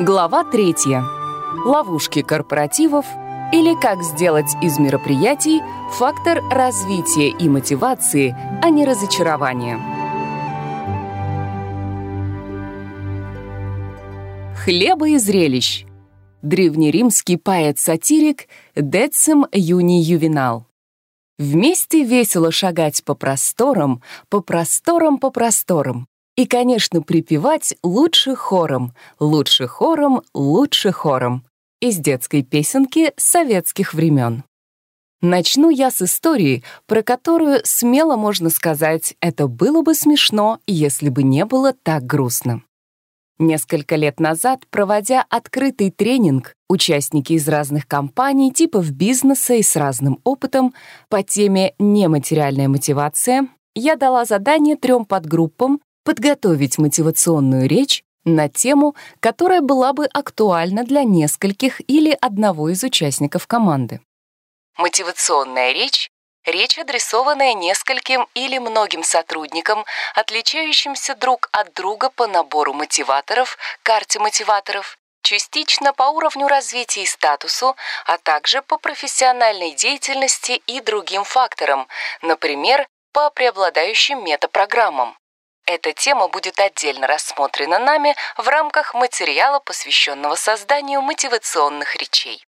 Глава третья. Ловушки корпоративов или как сделать из мероприятий фактор развития и мотивации, а не разочарования. Хлеба и зрелищ. Древнеримский поэт-сатирик Децим Юний Ювенал. Вместе весело шагать по просторам, по просторам, по просторам. И, конечно, припевать лучше хором, лучше хором, лучше хором. Из детской песенки советских времен. Начну я с истории, про которую смело можно сказать, это было бы смешно, если бы не было так грустно. Несколько лет назад, проводя открытый тренинг, участники из разных компаний, типов бизнеса и с разным опытом по теме «Нематериальная мотивация», я дала задание трем подгруппам подготовить мотивационную речь на тему, которая была бы актуальна для нескольких или одного из участников команды. Мотивационная речь — речь, адресованная нескольким или многим сотрудникам, отличающимся друг от друга по набору мотиваторов, карте мотиваторов, частично по уровню развития и статусу, а также по профессиональной деятельности и другим факторам, например, по преобладающим метапрограммам. Эта тема будет отдельно рассмотрена нами в рамках материала, посвященного созданию мотивационных речей.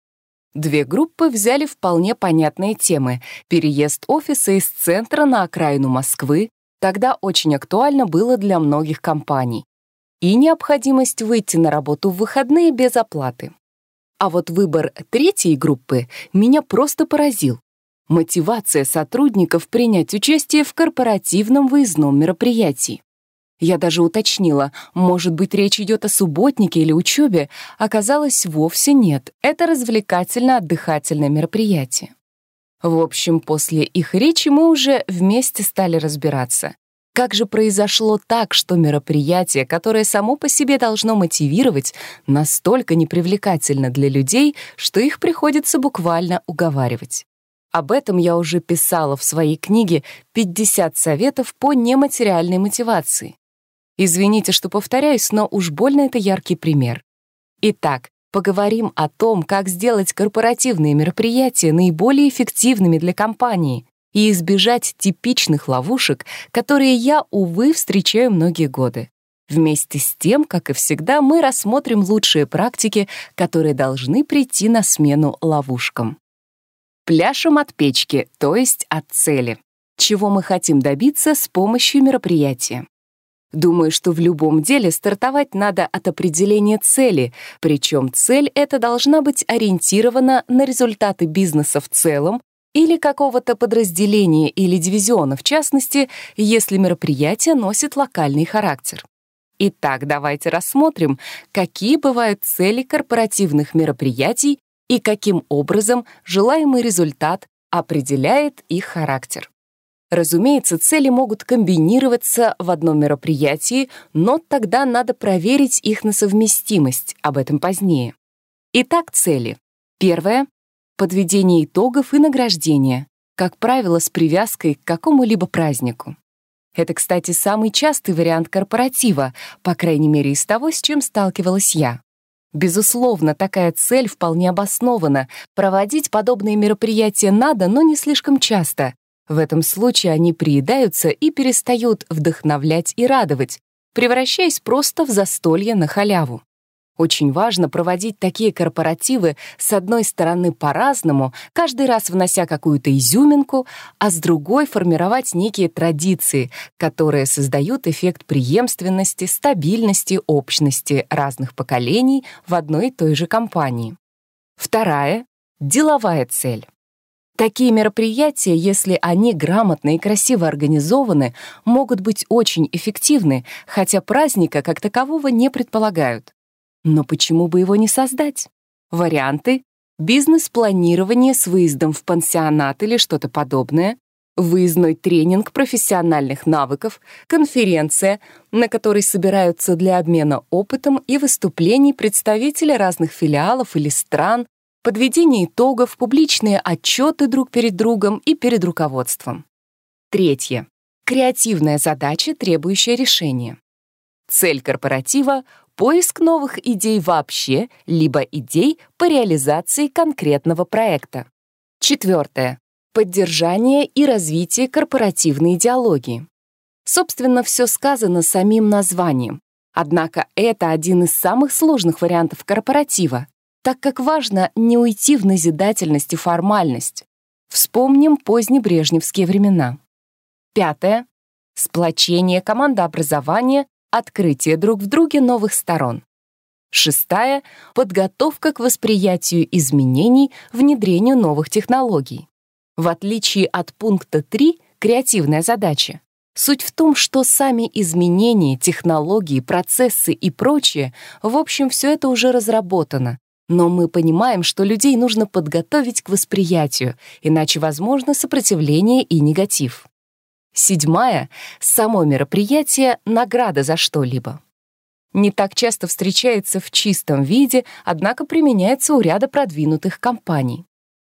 Две группы взяли вполне понятные темы. Переезд офиса из центра на окраину Москвы тогда очень актуально было для многих компаний. И необходимость выйти на работу в выходные без оплаты. А вот выбор третьей группы меня просто поразил. Мотивация сотрудников принять участие в корпоративном выездном мероприятии. Я даже уточнила, может быть, речь идет о субботнике или учебе. Оказалось, вовсе нет. Это развлекательно-отдыхательное мероприятие. В общем, после их речи мы уже вместе стали разбираться. Как же произошло так, что мероприятие, которое само по себе должно мотивировать, настолько непривлекательно для людей, что их приходится буквально уговаривать? Об этом я уже писала в своей книге «50 советов по нематериальной мотивации». Извините, что повторяюсь, но уж больно это яркий пример. Итак, поговорим о том, как сделать корпоративные мероприятия наиболее эффективными для компании и избежать типичных ловушек, которые я, увы, встречаю многие годы. Вместе с тем, как и всегда, мы рассмотрим лучшие практики, которые должны прийти на смену ловушкам. Пляшем от печки, то есть от цели. Чего мы хотим добиться с помощью мероприятия? Думаю, что в любом деле стартовать надо от определения цели, причем цель эта должна быть ориентирована на результаты бизнеса в целом или какого-то подразделения или дивизиона в частности, если мероприятие носит локальный характер. Итак, давайте рассмотрим, какие бывают цели корпоративных мероприятий и каким образом желаемый результат определяет их характер. Разумеется, цели могут комбинироваться в одном мероприятии, но тогда надо проверить их на совместимость, об этом позднее. Итак, цели. Первое — подведение итогов и награждение, как правило, с привязкой к какому-либо празднику. Это, кстати, самый частый вариант корпоратива, по крайней мере, из того, с чем сталкивалась я. Безусловно, такая цель вполне обоснована. Проводить подобные мероприятия надо, но не слишком часто, в этом случае они приедаются и перестают вдохновлять и радовать, превращаясь просто в застолье на халяву. Очень важно проводить такие корпоративы с одной стороны по-разному, каждый раз внося какую-то изюминку, а с другой формировать некие традиции, которые создают эффект преемственности, стабильности, общности разных поколений в одной и той же компании. Вторая — деловая цель. Такие мероприятия, если они грамотно и красиво организованы, могут быть очень эффективны, хотя праздника как такового не предполагают. Но почему бы его не создать? Варианты — бизнес-планирование с выездом в пансионат или что-то подобное, выездной тренинг профессиональных навыков, конференция, на которой собираются для обмена опытом и выступлений представители разных филиалов или стран, подведение итогов, публичные отчеты друг перед другом и перед руководством. Третье. Креативная задача, требующая решения. Цель корпоратива — поиск новых идей вообще, либо идей по реализации конкретного проекта. Четвертое. Поддержание и развитие корпоративной идеологии. Собственно, все сказано самим названием. Однако это один из самых сложных вариантов корпоратива, так как важно не уйти в назидательность и формальность. Вспомним позднебрежневские времена. Пятое. Сплочение командообразования, открытие друг в друге новых сторон. Шестая — подготовка к восприятию изменений, внедрению новых технологий. В отличие от пункта 3 «Креативная задача», Суть в том, что сами изменения, технологии, процессы и прочее, в общем, все это уже разработано. Но мы понимаем, что людей нужно подготовить к восприятию, иначе возможно сопротивление и негатив. Седьмая — само мероприятие — награда за что-либо. Не так часто встречается в чистом виде, однако применяется у ряда продвинутых компаний.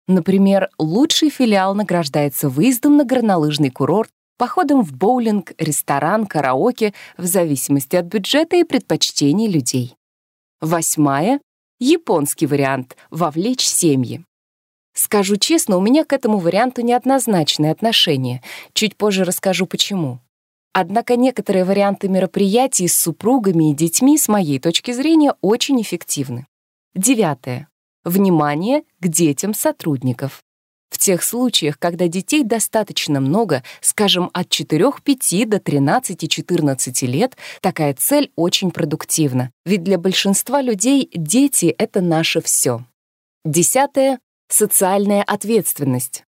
Например, лучший филиал награждается выездом на горнолыжный курорт походом в боулинг, ресторан, караоке, в зависимости от бюджета и предпочтений людей. Восьмая — японский вариант — вовлечь семьи. Скажу честно, у меня к этому варианту неоднозначное отношение. Чуть позже расскажу, почему. Однако некоторые варианты мероприятий с супругами и детьми, с моей точки зрения, очень эффективны. Девятое. Внимание к детям сотрудников. В тех случаях, когда детей достаточно много, скажем, от 4-5 до 13-14 лет, такая цель очень продуктивна. Ведь для большинства людей дети — это наше все. Десятое — социальная ответственность.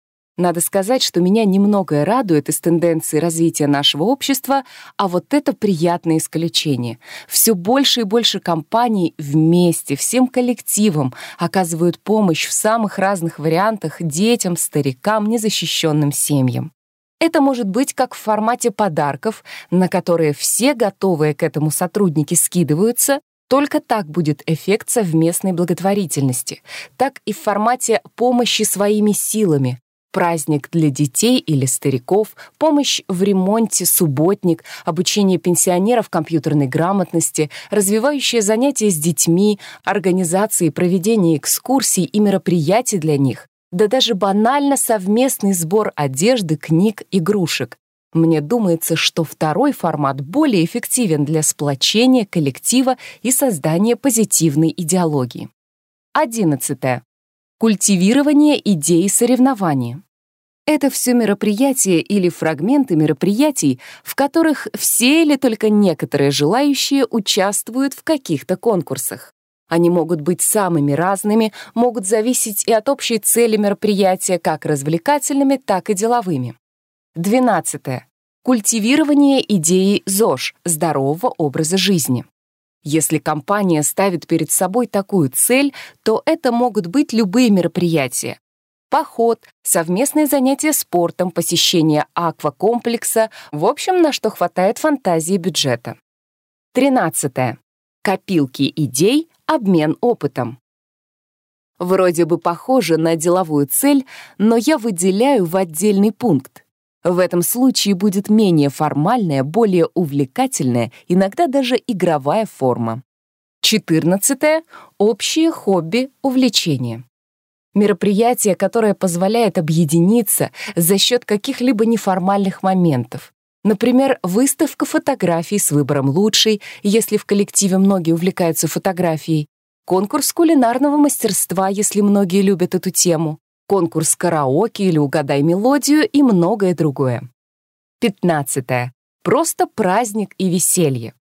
Надо сказать, что меня немногое радует из тенденции развития нашего общества, а вот это приятное исключение. Все больше и больше компаний вместе, всем коллективом оказывают помощь в самых разных вариантах детям, старикам, незащищенным семьям. Это может быть как в формате подарков, на которые все готовые к этому сотрудники скидываются, только так будет эффект совместной благотворительности, так и в формате помощи своими силами, праздник для детей или стариков, помощь в ремонте, субботник, обучение пенсионеров компьютерной грамотности, развивающие занятия с детьми, организации и проведение экскурсий и мероприятий для них, да даже банально совместный сбор одежды, книг, игрушек. Мне думается, что второй формат более эффективен для сплочения коллектива и создания позитивной идеологии. Одиннадцатое. Культивирование идеи соревнования. Это все мероприятия или фрагменты мероприятий, в которых все или только некоторые желающие участвуют в каких-то конкурсах. Они могут быть самыми разными, могут зависеть и от общей цели мероприятия, как развлекательными, так и деловыми. 12. Культивирование идеи ЗОЖ – здорового образа жизни. Если компания ставит перед собой такую цель, то это могут быть любые мероприятия. Поход, совместное занятие спортом, посещение аквакомплекса, в общем, на что хватает фантазии бюджета. 13. Копилки идей, обмен опытом. Вроде бы похоже на деловую цель, но я выделяю в отдельный пункт. В этом случае будет менее формальная, более увлекательная, иногда даже игровая форма. 14. Общие хобби, увлечения. Мероприятие, которое позволяет объединиться за счет каких-либо неформальных моментов. Например, выставка фотографий с выбором лучшей, если в коллективе многие увлекаются фотографией, конкурс кулинарного мастерства, если многие любят эту тему, конкурс караоке или угадай мелодию и многое другое. 15. Просто праздник и веселье.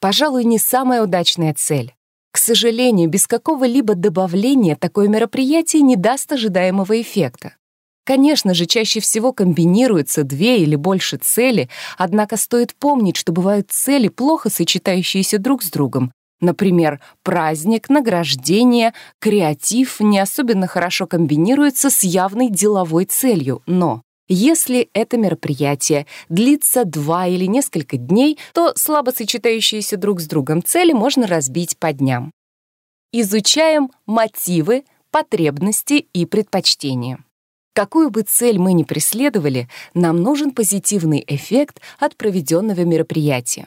Пожалуй, не самая удачная цель. К сожалению, без какого-либо добавления такое мероприятие не даст ожидаемого эффекта. Конечно же, чаще всего комбинируются две или больше цели, однако стоит помнить, что бывают цели, плохо сочетающиеся друг с другом, Например, праздник, награждение, креатив не особенно хорошо комбинируются с явной деловой целью, но если это мероприятие длится два или несколько дней, то слабо сочетающиеся друг с другом цели можно разбить по дням. Изучаем мотивы, потребности и предпочтения. Какую бы цель мы ни преследовали, нам нужен позитивный эффект от проведенного мероприятия.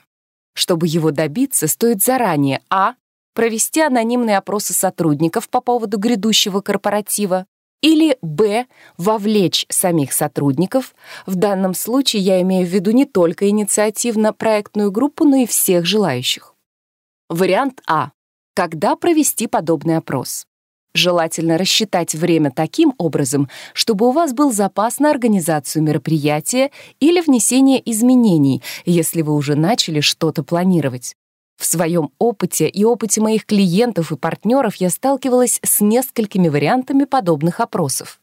Чтобы его добиться, стоит заранее а. провести анонимные опросы сотрудников по поводу грядущего корпоратива, или б. вовлечь самих сотрудников. В данном случае я имею в виду не только инициативно-проектную группу, но и всех желающих. Вариант А. Когда провести подобный опрос? Желательно рассчитать время таким образом, чтобы у вас был запас на организацию мероприятия или внесение изменений, если вы уже начали что-то планировать. В своем опыте и опыте моих клиентов и партнеров я сталкивалась с несколькими вариантами подобных опросов.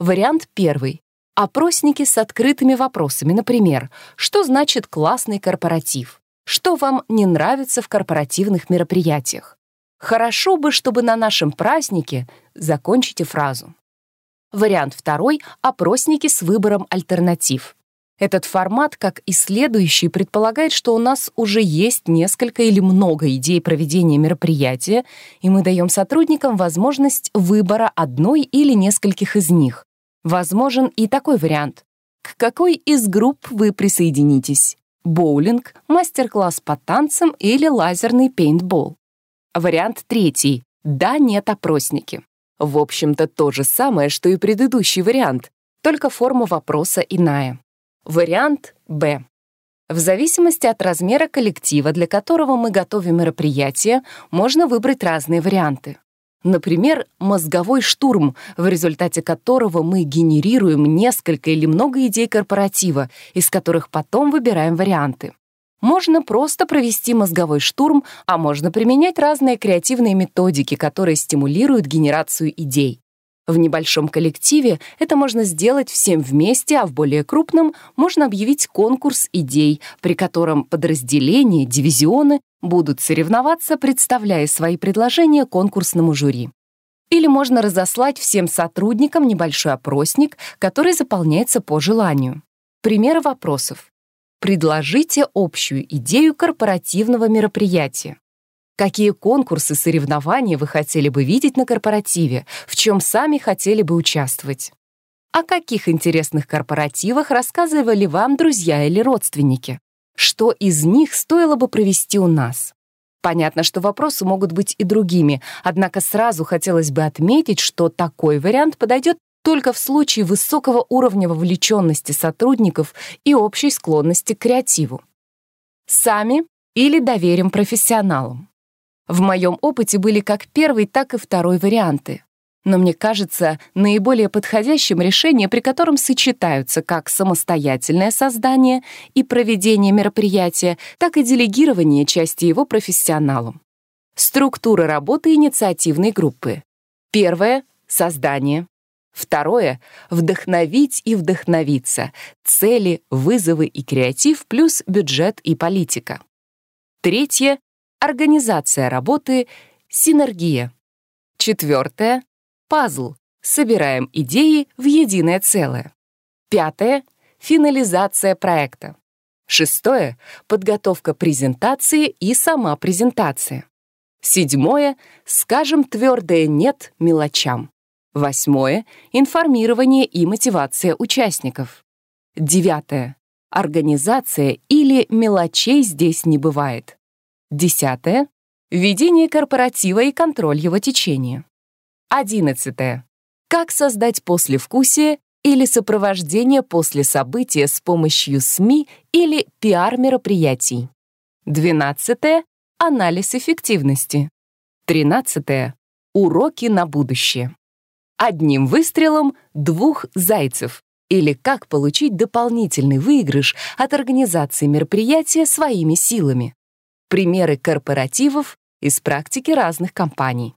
Вариант первый. Опросники с открытыми вопросами, например, что значит классный корпоратив? Что вам не нравится в корпоративных мероприятиях? Хорошо бы, чтобы на нашем празднике закончите фразу. Вариант второй — опросники с выбором альтернатив. Этот формат, как и следующий, предполагает, что у нас уже есть несколько или много идей проведения мероприятия, и мы даем сотрудникам возможность выбора одной или нескольких из них. Возможен и такой вариант. К какой из групп вы присоединитесь? Боулинг, мастер-класс по танцам или лазерный пейнтбол? Вариант третий. Да, нет, опросники. В общем-то, то же самое, что и предыдущий вариант, только форма вопроса иная. Вариант Б. В зависимости от размера коллектива, для которого мы готовим мероприятие, можно выбрать разные варианты. Например, мозговой штурм, в результате которого мы генерируем несколько или много идей корпоратива, из которых потом выбираем варианты. Можно просто провести мозговой штурм, а можно применять разные креативные методики, которые стимулируют генерацию идей. В небольшом коллективе это можно сделать всем вместе, а в более крупном можно объявить конкурс идей, при котором подразделения, дивизионы будут соревноваться, представляя свои предложения конкурсному жюри. Или можно разослать всем сотрудникам небольшой опросник, который заполняется по желанию. Примеры вопросов. Предложите общую идею корпоративного мероприятия. Какие конкурсы, соревнования вы хотели бы видеть на корпоративе, в чем сами хотели бы участвовать? О каких интересных корпоративах рассказывали вам друзья или родственники? Что из них стоило бы провести у нас? Понятно, что вопросы могут быть и другими, однако сразу хотелось бы отметить, что такой вариант подойдет только в случае высокого уровня вовлеченности сотрудников и общей склонности к креативу. Сами или доверим профессионалам. В моем опыте были как первый, так и второй варианты. Но мне кажется наиболее подходящим решение, при котором сочетаются как самостоятельное создание и проведение мероприятия, так и делегирование части его профессионалам. Структура работы инициативной группы. Первое — создание. Второе — вдохновить и вдохновиться. Цели, вызовы и креатив плюс бюджет и политика. Третье — организация работы, синергия. Четвертое — пазл. Собираем идеи в единое целое. Пятое — финализация проекта. Шестое — подготовка презентации и сама презентация. Седьмое — скажем твердое «нет» мелочам. Восьмое — информирование и мотивация участников. Девятое — организация или мелочей здесь не бывает. Десятое — ведение корпоратива и контроль его течения. Одиннадцатое — как создать послевкусие или сопровождение после события с помощью СМИ или пиар-мероприятий. Двенадцатое — анализ эффективности. Тринадцатое — уроки на будущее. Одним выстрелом двух зайцев или как получить дополнительный выигрыш от организации мероприятия своими силами. Примеры корпоративов из практики разных компаний.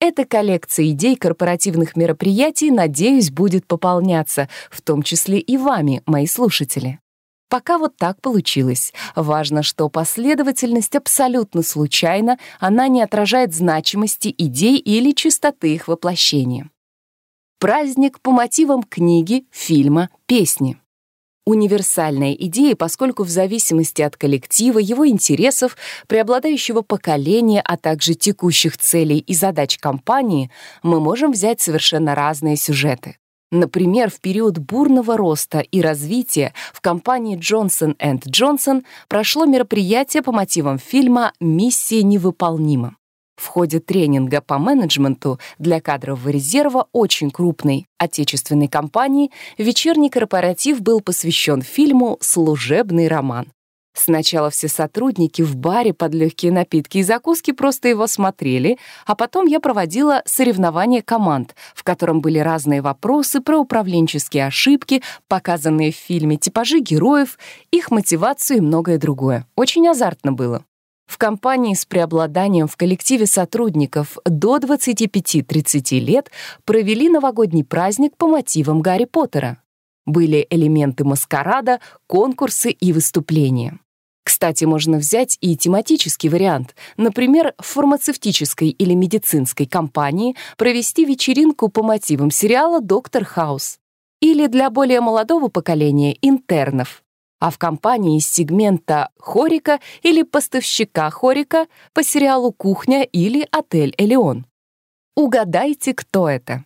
Эта коллекция идей корпоративных мероприятий, надеюсь, будет пополняться, в том числе и вами, мои слушатели. Пока вот так получилось. Важно, что последовательность абсолютно случайна, она не отражает значимости идей или чистоты их воплощения праздник по мотивам книги, фильма, песни. Универсальная идея, поскольку в зависимости от коллектива, его интересов, преобладающего поколения, а также текущих целей и задач компании, мы можем взять совершенно разные сюжеты. Например, в период бурного роста и развития в компании Johnson Johnson прошло мероприятие по мотивам фильма «Миссия невыполнима». В ходе тренинга по менеджменту для кадрового резерва очень крупной отечественной компании вечерний корпоратив был посвящен фильму «Служебный роман». Сначала все сотрудники в баре под легкие напитки и закуски просто его смотрели, а потом я проводила соревнования команд, в котором были разные вопросы про управленческие ошибки, показанные в фильме, типажи героев, их мотивацию и многое другое. Очень азартно было. В компании с преобладанием в коллективе сотрудников до 25-30 лет провели новогодний праздник по мотивам Гарри Поттера. Были элементы маскарада, конкурсы и выступления. Кстати, можно взять и тематический вариант. Например, в фармацевтической или медицинской компании провести вечеринку по мотивам сериала «Доктор Хаус». Или для более молодого поколения интернов. А в компании из сегмента хорика или поставщика хорика по сериалу «Кухня» или «Отель Элеон». Угадайте, кто это.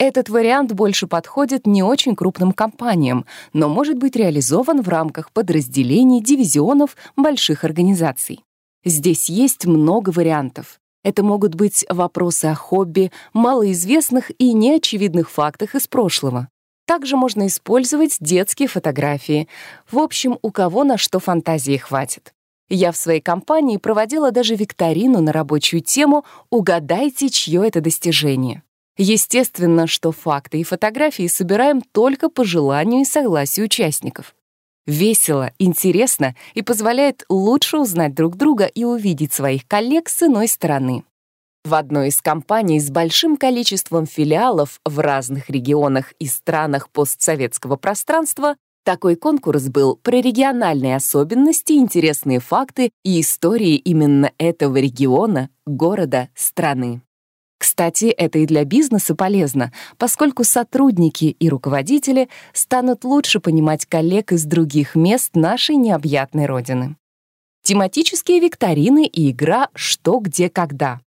Этот вариант больше подходит не очень крупным компаниям, но может быть реализован в рамках подразделений, дивизионов больших организаций. Здесь есть много вариантов. Это могут быть вопросы о хобби, малоизвестных и неочевидных фактах из прошлого. Также можно использовать детские фотографии. В общем, у кого на что фантазии хватит. Я в своей компании проводила даже викторину на рабочую тему «Угадайте, чье это достижение». Естественно, что факты и фотографии собираем только по желанию и согласию участников. Весело, интересно и позволяет лучше узнать друг друга и увидеть своих коллег с иной стороны. В одной из компаний с большим количеством филиалов в разных регионах и странах постсоветского пространства такой конкурс был про региональные особенности, интересные факты и истории именно этого региона, города, страны. Кстати, это и для бизнеса полезно, поскольку сотрудники и руководители станут лучше понимать коллег из других мест нашей необъятной родины. Тематические викторины и игра «Что, где, когда».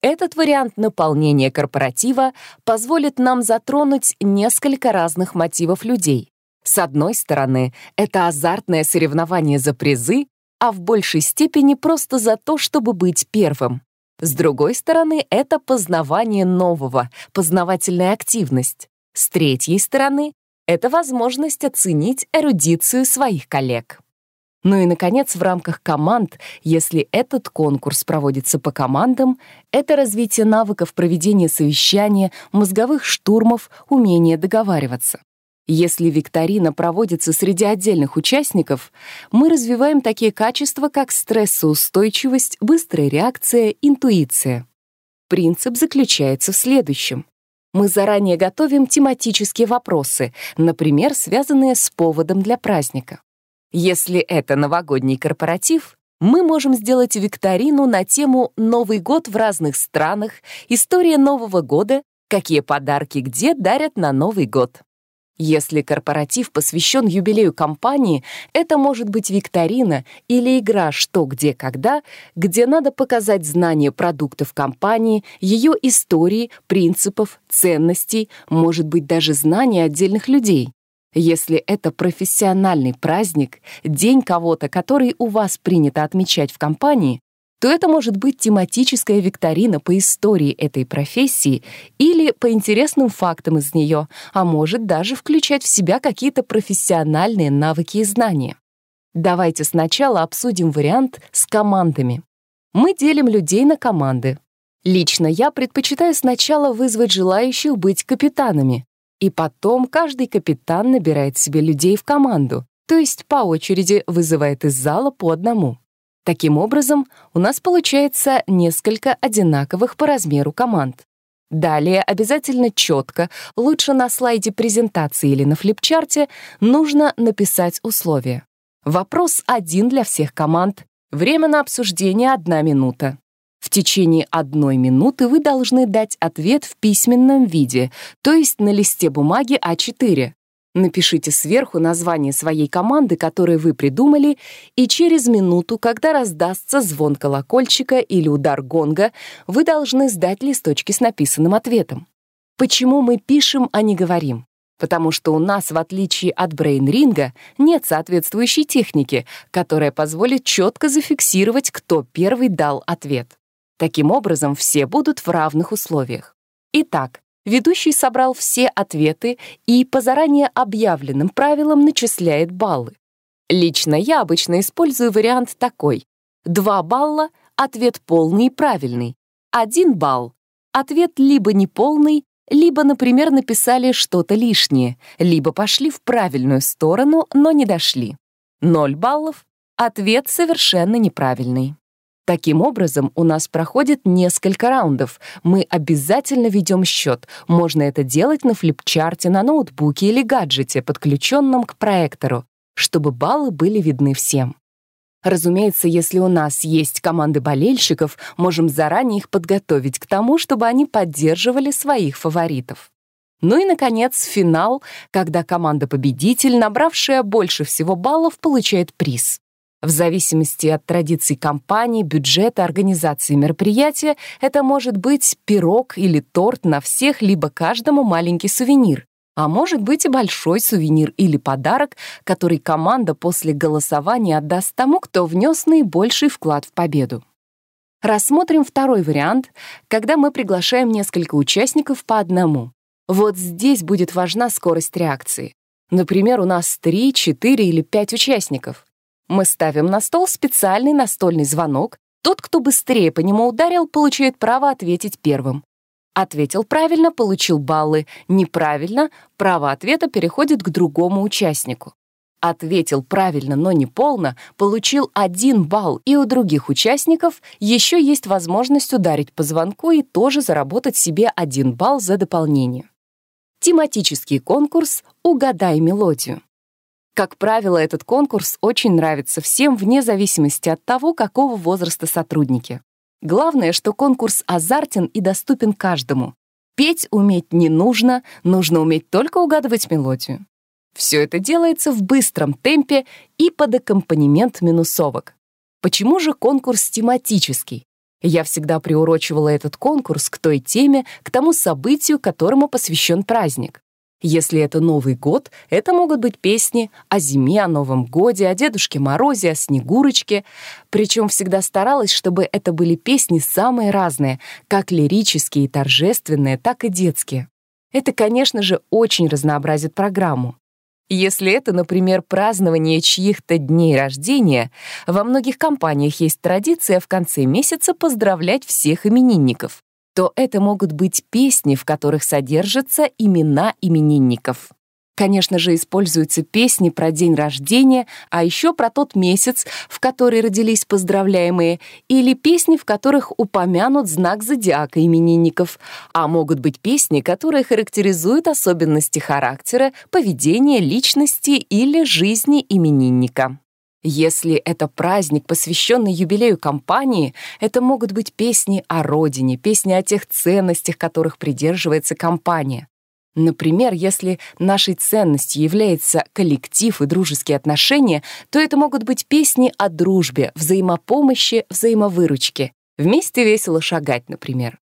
Этот вариант наполнения корпоратива позволит нам затронуть несколько разных мотивов людей. С одной стороны, это азартное соревнование за призы, а в большей степени просто за то, чтобы быть первым. С другой стороны, это познавание нового, познавательная активность. С третьей стороны, это возможность оценить эрудицию своих коллег. Ну и, наконец, в рамках команд, если этот конкурс проводится по командам, это развитие навыков проведения совещания, мозговых штурмов, умение договариваться. Если викторина проводится среди отдельных участников, мы развиваем такие качества, как стрессоустойчивость, быстрая реакция, интуиция. Принцип заключается в следующем. Мы заранее готовим тематические вопросы, например, связанные с поводом для праздника. Если это новогодний корпоратив, мы можем сделать викторину на тему «Новый год в разных странах», «История Нового года», «Какие подарки где дарят на Новый год». Если корпоратив посвящен юбилею компании, это может быть викторина или игра «Что, где, когда», где надо показать знания продуктов компании, ее истории, принципов, ценностей, может быть даже знания отдельных людей. Если это профессиональный праздник, день кого-то, который у вас принято отмечать в компании, то это может быть тематическая викторина по истории этой профессии или по интересным фактам из нее, а может даже включать в себя какие-то профессиональные навыки и знания. Давайте сначала обсудим вариант с командами. Мы делим людей на команды. Лично я предпочитаю сначала вызвать желающих быть капитанами, и потом каждый капитан набирает себе людей в команду, то есть по очереди вызывает из зала по одному. Таким образом, у нас получается несколько одинаковых по размеру команд. Далее обязательно четко, лучше на слайде презентации или на флипчарте, нужно написать условия. Вопрос один для всех команд. Время на обсуждение — одна минута. В течение одной минуты вы должны дать ответ в письменном виде, то есть на листе бумаги А4. Напишите сверху название своей команды, которую вы придумали, и через минуту, когда раздастся звон колокольчика или удар гонга, вы должны сдать листочки с написанным ответом. Почему мы пишем, а не говорим? потому что у нас, в отличие от брейн-ринга, нет соответствующей техники, которая позволит четко зафиксировать, кто первый дал ответ. Таким образом, все будут в равных условиях. Итак, ведущий собрал все ответы и по заранее объявленным правилам начисляет баллы. Лично я обычно использую вариант такой. 2 балла — ответ полный и правильный. 1 балл — ответ либо неполный, либо, например, написали что-то лишнее, либо пошли в правильную сторону, но не дошли. 0 баллов — ответ совершенно неправильный. Таким образом, у нас проходит несколько раундов. Мы обязательно ведем счет. Можно это делать на флипчарте, на ноутбуке или гаджете, подключенном к проектору, чтобы баллы были видны всем. Разумеется, если у нас есть команды болельщиков, можем заранее их подготовить к тому, чтобы они поддерживали своих фаворитов. Ну и, наконец, финал, когда команда-победитель, набравшая больше всего баллов, получает приз. В зависимости от традиций компании, бюджета, организации мероприятия, это может быть пирог или торт на всех, либо каждому маленький сувенир. А может быть и большой сувенир или подарок, который команда после голосования отдаст тому, кто внес наибольший вклад в победу. Рассмотрим второй вариант, когда мы приглашаем несколько участников по одному. Вот здесь будет важна скорость реакции. Например, у нас 3, 4 или 5 участников. Мы ставим на стол специальный настольный звонок. Тот, кто быстрее по нему ударил, получает право ответить первым. Ответил правильно, получил баллы. Неправильно, право ответа переходит к другому участнику. Ответил правильно, но не полно, получил один балл, и у других участников еще есть возможность ударить по звонку и тоже заработать себе один балл за дополнение. Тематический конкурс «Угадай мелодию». Как правило, этот конкурс очень нравится всем вне зависимости от того, какого возраста сотрудники. Главное, что конкурс азартен и доступен каждому. Петь уметь не нужно, нужно уметь только угадывать мелодию. Все это делается в быстром темпе и под аккомпанемент минусовок. Почему же конкурс тематический? Я всегда приурочивала этот конкурс к той теме, к тому событию, которому посвящен праздник. Если это Новый год, это могут быть песни о зиме, о Новом годе, о Дедушке Морозе, о Снегурочке. Причем всегда старалась, чтобы это были песни самые разные, как лирические и торжественные, так и детские. Это, конечно же, очень разнообразит программу. Если это, например, празднование чьих-то дней рождения, во многих компаниях есть традиция в конце месяца поздравлять всех именинников то это могут быть песни, в которых содержатся имена именинников. Конечно же, используются песни про день рождения, а еще про тот месяц, в который родились поздравляемые, или песни, в которых упомянут знак зодиака именинников, а могут быть песни, которые характеризуют особенности характера, поведения, личности или жизни именинника. Если это праздник, посвященный юбилею компании, это могут быть песни о родине, песни о тех ценностях, которых придерживается компания. Например, если нашей ценностью является коллектив и дружеские отношения, то это могут быть песни о дружбе, взаимопомощи, взаимовыручке. Вместе весело шагать, например.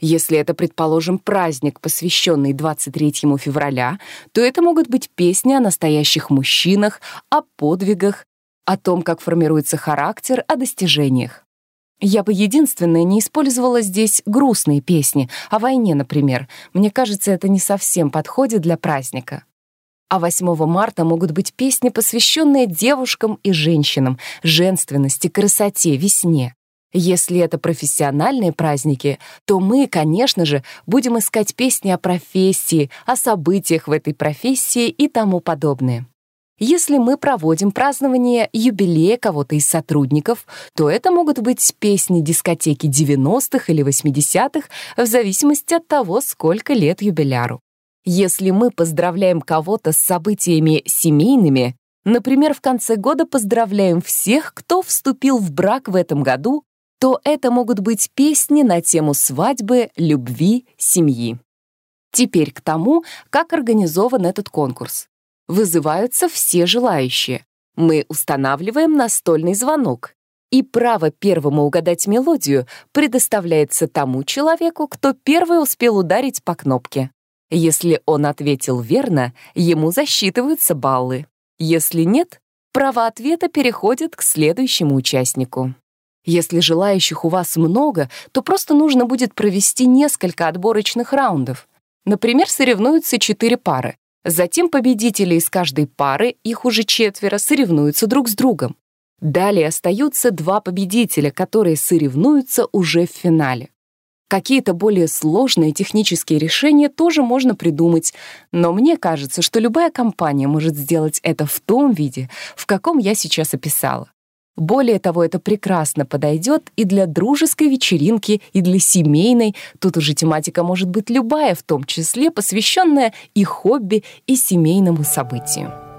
Если это, предположим, праздник, посвященный 23 февраля, то это могут быть песни о настоящих мужчинах, о подвигах, о том, как формируется характер, о достижениях. Я бы единственное не использовала здесь грустные песни, о войне, например. Мне кажется, это не совсем подходит для праздника. А 8 марта могут быть песни, посвященные девушкам и женщинам, женственности, красоте, весне. Если это профессиональные праздники, то мы, конечно же, будем искать песни о профессии, о событиях в этой профессии и тому подобное. Если мы проводим празднование юбилея кого-то из сотрудников, то это могут быть песни дискотеки 90-х или 80-х, в зависимости от того, сколько лет юбиляру. Если мы поздравляем кого-то с событиями семейными, например, в конце года поздравляем всех, кто вступил в брак в этом году, то это могут быть песни на тему свадьбы, любви, семьи. Теперь к тому, как организован этот конкурс вызываются все желающие. Мы устанавливаем настольный звонок, и право первому угадать мелодию предоставляется тому человеку, кто первый успел ударить по кнопке. Если он ответил верно, ему засчитываются баллы. Если нет, право ответа переходит к следующему участнику. Если желающих у вас много, то просто нужно будет провести несколько отборочных раундов. Например, соревнуются четыре пары. Затем победители из каждой пары, их уже четверо, соревнуются друг с другом. Далее остаются два победителя, которые соревнуются уже в финале. Какие-то более сложные технические решения тоже можно придумать, но мне кажется, что любая компания может сделать это в том виде, в каком я сейчас описала. Более того, это прекрасно подойдет и для дружеской вечеринки, и для семейной. Тут уже тематика может быть любая, в том числе посвященная и хобби, и семейному событию.